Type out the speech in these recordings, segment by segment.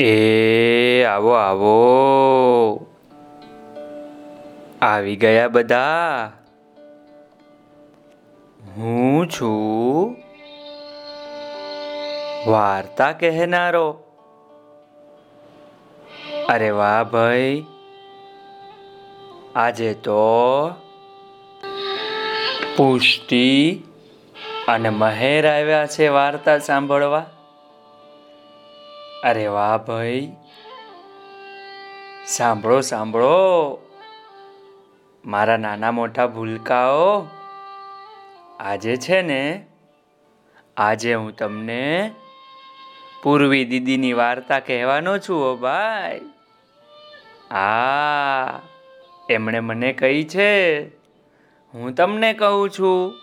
એ આવો આવો. આવી ગયા બધા. હું છું. વાર્તા કહેનારો. અરે વાહ ભાઈ. આજે તો પુષ્ટિ અને મહેર આવ્યા છે વાર્તા સાંભળવા. અરે વાહ ભાઈ. સાંભળો સાંભળો. મારા નાના મોટા ભૂલકાઓ, આજે છે ને, આજે હું તમને પૂર્વી દીદીની વાર્તા કહેવાનો છું ઓ ભાઈ. આ એમણે મને કહી છે, હું તમને કહું છું.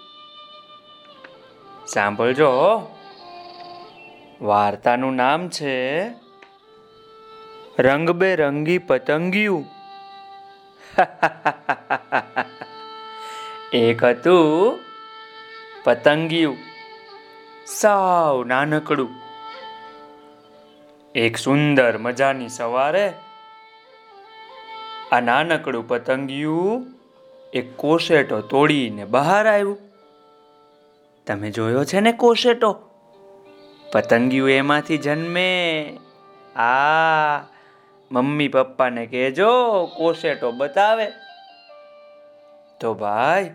સાંભળજો હો. વાર્તાનું નામ છે રંગબેરંગી પતંગિયું. એક હતું પતંગિયું, સાવ નાનકડું. એક સુંદર મજાની સવારે આ નાનકડું પતંગિયું એક કોશેટો તોડીને બહાર આવ્યું. તમે જોયો છે ને કોશેટો? પતંગિયું એમાંથી જન્મે. આ મમ્મી પપ્પાને કહેજો, કોસેટો બતાવે. તો ભાઈ,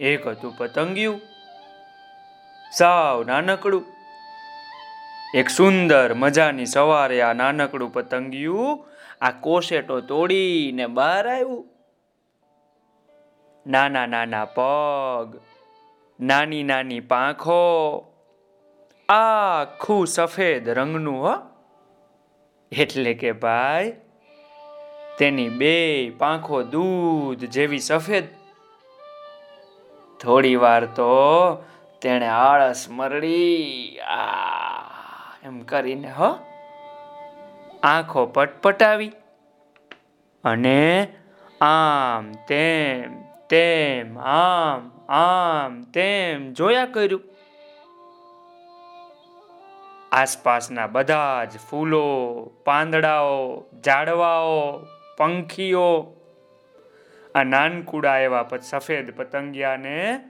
એક હતું પતંગિયું, સાવ નાનકડું. એક સુંદર મજાની સવારે આ નાનકડું પતંગિયું આ કોસેટો તોડીને બહાર આવ્યું. નાના નાના પગ, નાની નાની પાંખો આખું સફેદ રંગનું, હો. એટલે કે ભાઈ, તેની બે પાંખો દૂધ જેવી સફેદ. થોડી વાર તો તેણે આળસ મરડી, આ એમ કરીને, હો, આંખો પટપટાવી. અને આમ તેમ તેમ, આમ આમ, તેમ જોયા કર્યું. આસપાસના બધા જ ફૂલો, પાંદડાઓ, ઝાડવાઓ, પંખીઓ, આ નાનકુડા એવા સફેદ પતંગિયાને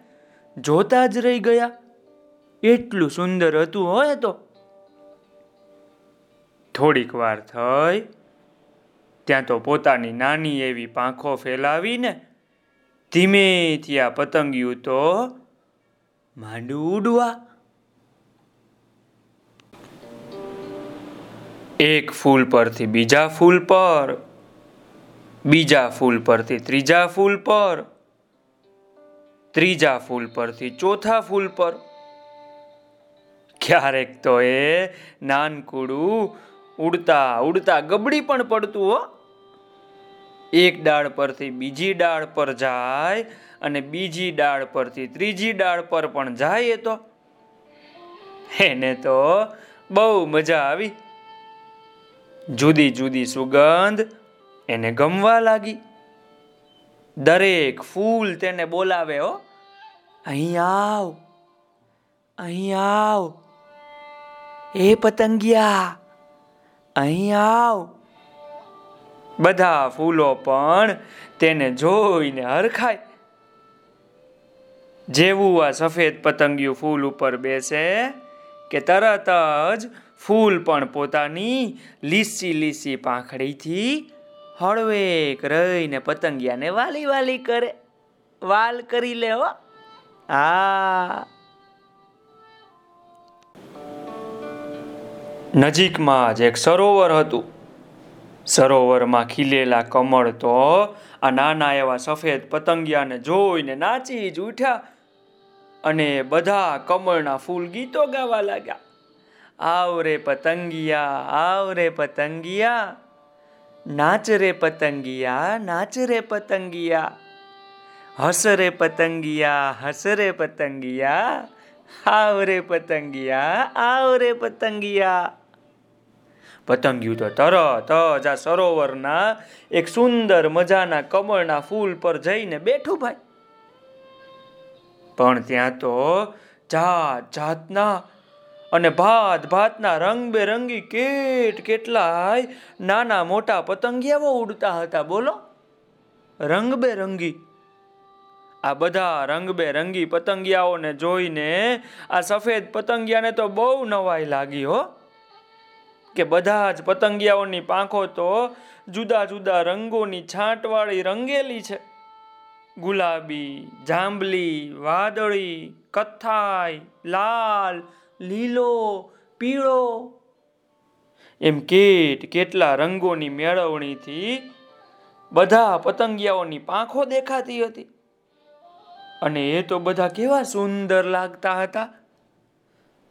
જોતા જ રહી ગયા. એટલું સુંદર હતું હોય તો. થોડીક વાર થઈ, ત્યાં તો પોતાની નાની એવી પાંખો ફેલાવીને ધીમેથી આ પતંગિયું તો માંડું ઉડવા એક ફૂલ પરથી બીજા ફૂલ પર. બીજા ફૂલ પરથી ત્રીજા ફૂલ પર. ત્રીજા ફૂલ પરથી ચોથા ફૂલ પર. ક્યારેક તો એ નાનકુડું ઉડતા ઉડતા ગબડી પણ પડતું હો. એક ડાળ પરથી બીજી ડાળ પર જાય અને બીજી ડાળ પરથી ત્રીજી ડાળ પર પણ જાય એ તો. એને તો બહુ મજા આવી. જુદી જુદી સુગંધ એને ગમવા લાગી. દરેક ફૂલ તેને બોલાવે, હો. અહીં આવ અહીં આવ. એ પતંગિયા, અહીં આવ. બધા ફૂલો પણ તેને જોઈને હરખાય. જેવું આ સફેદ પતંગિયું ફૂલ ઉપર બેસે કે તરત જ ફૂલ પણ પોતાની લીસી લીસી પાંખડીથી હળવેક રહીને પતંગિયાને વાલી વાલી કરે. વાલ કરી લે હો. આ. નજીકમાં જ એક સરોવર હતું. સરોવરમાં ખીલેલા કમળ તો આ નાના એવા સફેદ પતંગિયાને જોઈને નાચી જ ઉઠ્યા અને બધા કમળના ફૂલ ગીતો ગાવા લાગ્યા. આવ રે પતંગિયા આવ રે પતંગિયા નાચ રે પતંગિયા નાચ રે પતંગિયા હસ રે પતંગિયા હસ રે પતંગિયા આવ રે પતંગિયા આવ રે પતંગિયા. પતંગિયું તો તરત જ આ સરોવરના એક સુંદર મજાના કમળના ફૂલ પર જઈને બેઠું ભાઈ. પણ ત્યાં તો જાત જાતના અને ભાત ભાતના રંગબેરંગી કેટ કેટલાય નાના મોટા પતંગિયાઓ ઉડતા હતા, બોલો. રંગબેરંગી. આ બધા રંગબેરંગી પતંગિયાઓને જોઈને આ સફેદ પતંગિયાને તો બહુ નવાઈ લાગી, હો. કે બધા જ પતંગિયાઓની પાંખો તો જુદા જુદા રંગોની છાંટવાળી રંગેલી છે. ગુલાબી, જાંબલી, વાદળી, કથ્થાઈ, લાલ લીલો, પીળો. એમ કેટ કેટલા રંગોની મેળવણીથી બધા પતંગિયાઓની પાંખો દેખાતી હતી. અને એ તો બધા કેવા સુંદર લાગતા હતા.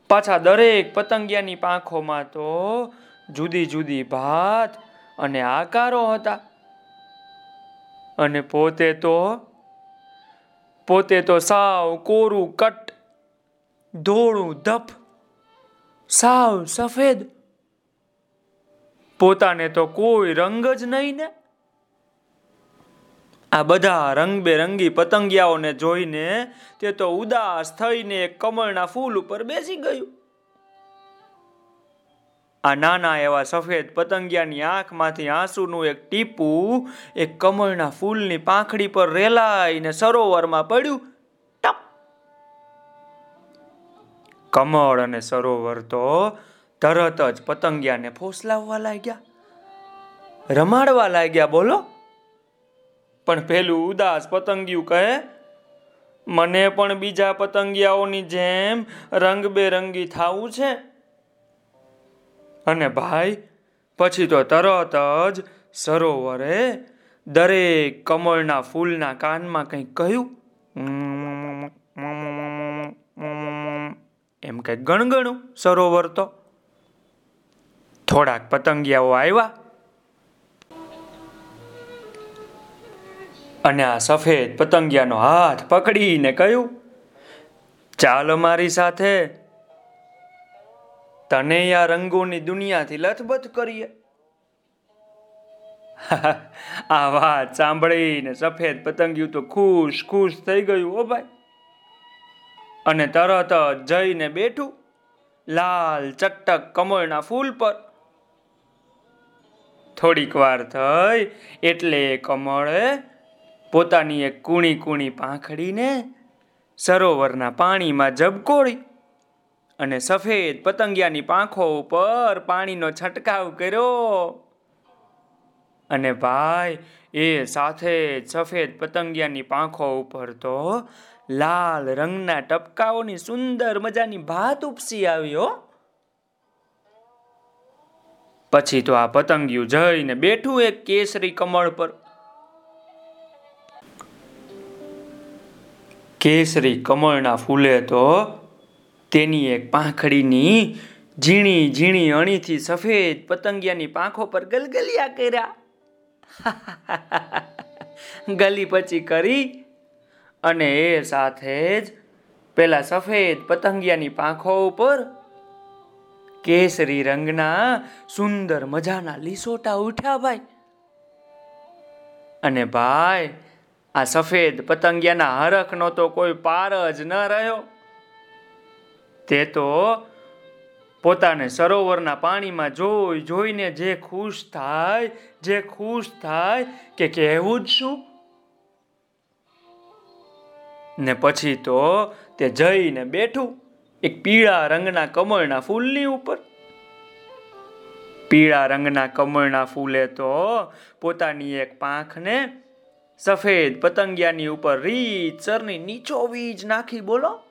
પાછા દરેક પતંગિયાની પાંખોમાં તો જુદી જુદી ભાત અને આકારો હતા. અને પોતે તો પોતે તો સાવ કોરું કટ, ધોળું ધપ સાવ સફેદ. પોતાને તો કોઈ રંગ જ નહીં ને. આ બધા રંગબેરંગી પતંગિયાઓને જોઈને તે તો ઉદાસ થઈને કમળના ફૂલ ઉપર બેસી ગયું. આ નાના એવા સફેદ પતંગિયાની આંખમાંથી આંસુનું એક ટીપું એક કમળના ફૂલની પાંખડી પર રેલાઈને સરોવરમાં પડ્યું. કમળ અને સરોવર તો તરત જ પતંગિયાને ફોસલાવવા લાગ્યા. રમાડવા લાગ્યા, બોલો. પણ પેલું ઉદાસ પતંગિયું કહે, મને પણ બીજા પતંગિયાઓની જેમ રંગબેરંગી થવું છે. અને ભાઈ, પછી તો તરત જ સરોવરે દરેક કમળના ફૂલના કાનમાં કંઈક કહ્યું. એમ કંઈક ગણગણું સરોવર તો. થોડાક પતંગિયાઓ આવ્યા અને આ સફેદ પતંગિયાનો હાથ પકડીને કહ્યું, ચાલ મારી સાથે. તને આ રંગોની દુનિયાથી લથબથ કરીએ. આ વાત સાંભળીને સફેદ પતંગિયું તો ખુશ ખુશ થઈ ગયું, ઓ ભાઈ અને તરત જઈને બેઠું, લાલ ચટક કમળના ફૂલ પર. થોડીક વાર થઈ એટલે કમળે પોતાની એક કૂણી કૂણી પાંખડીને સરોવરના પાણીમાં ઝબકોળી અને સફેદ પતંગિયાની પાંખો ઉપર પાણીનો છંટકાવ કર્યો. અને ભાઈ, એ સાથે જ સફેદ પતંગિયાની પાંખો ઉપર તો લાલ રંગના ટપકાઓની સુંદર મજાની ભાત ઉપસી આવ્યો પછી તો આ પતંગિયું જઈને બેઠું એક કેસરી કમળ પર. કેસરી કમળના ફૂલે તો તેની એક પાંખડીની ઝીણી ઝીણી અણીથી સફેદ પતંગિયાની પાંખો પર ગલગલિયા કર્યા. ગલી પછી કરી અને એ સાથે જ પેલા સફેદ પતંગિયાની પાંખો ઉપર કેસરી રંગના સુંદર મજાના લીસોટા ઉઠ્યા ભાઈ. અને ભાઈ, આ સફેદ પતંગિયાના હરખનો તો કોઈ પાર જ ન રહ્યો. તે તો પોતાને સરોવરના પાણીમાં જોઈ જોઈને જે ખુશ થાય, જે ખુશ થાય કે કહેવું જ શું? ને પછી તો તે જઈને બેઠું એક પીળા રંગના કમળના ફૂલની ઉપર. પીળા રંગના કમળના ફૂલે તો પોતાની એક પાંખને સફેદ પતંગિયાની ઉપર રીતસરની નીચો વીજ નાખી બોલો.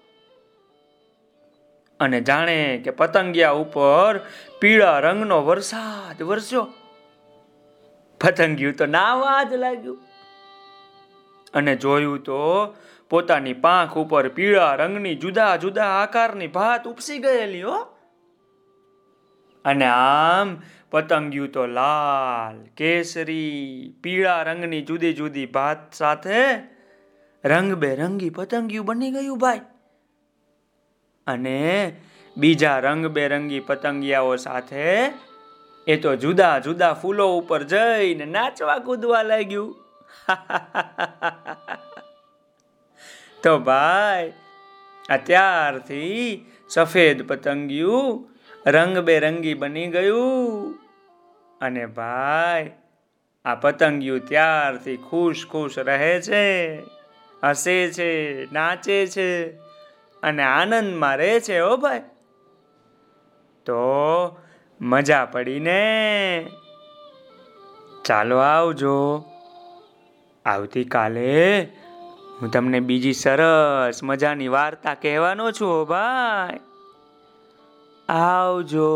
અને જાણે કે પતંગિયા ઉપર પીળા રંગનો વરસાદ વરસ્યો. પતંગિયું તો નાવા જ લાગ્યું. અને જોયું તો પોતાની પાંખ ઉપર પીળા રંગની જુદા જુદા આકારની ભાત ઉપસી ગયેલી, હો. અને આમ પતંગિયું તો લાલ, કેસરી, પીળા રંગની જુદી જુદી ભાત સાથે રંગબેરંગી પતંગિયું બની ગયું ભાઈ. અને બીજા રંગબેરંગી પતંગિયાઓ સાથે એ તો જુદા જુદા ફૂલો ઉપર જઈને નાચવા કૂદવા લાગ્યું. તો ભાઈ, અત્યારથી સફેદ પતંગિયું રંગબેરંગી બની ગયું. અને ભાઈ, આ પતંગિયું ત્યારથી ખુશ ખુશ રહે છે, હસે છે, નાચે છે અને આનંદમાં રહે છે ઓ ભાઈ. તો મજા પડીને ચાલો આવજો. આવતીકાલે હું તમને બીજી સરસ મજાની વાર્તા કહેવાનો છું ભાઈ. આવજો.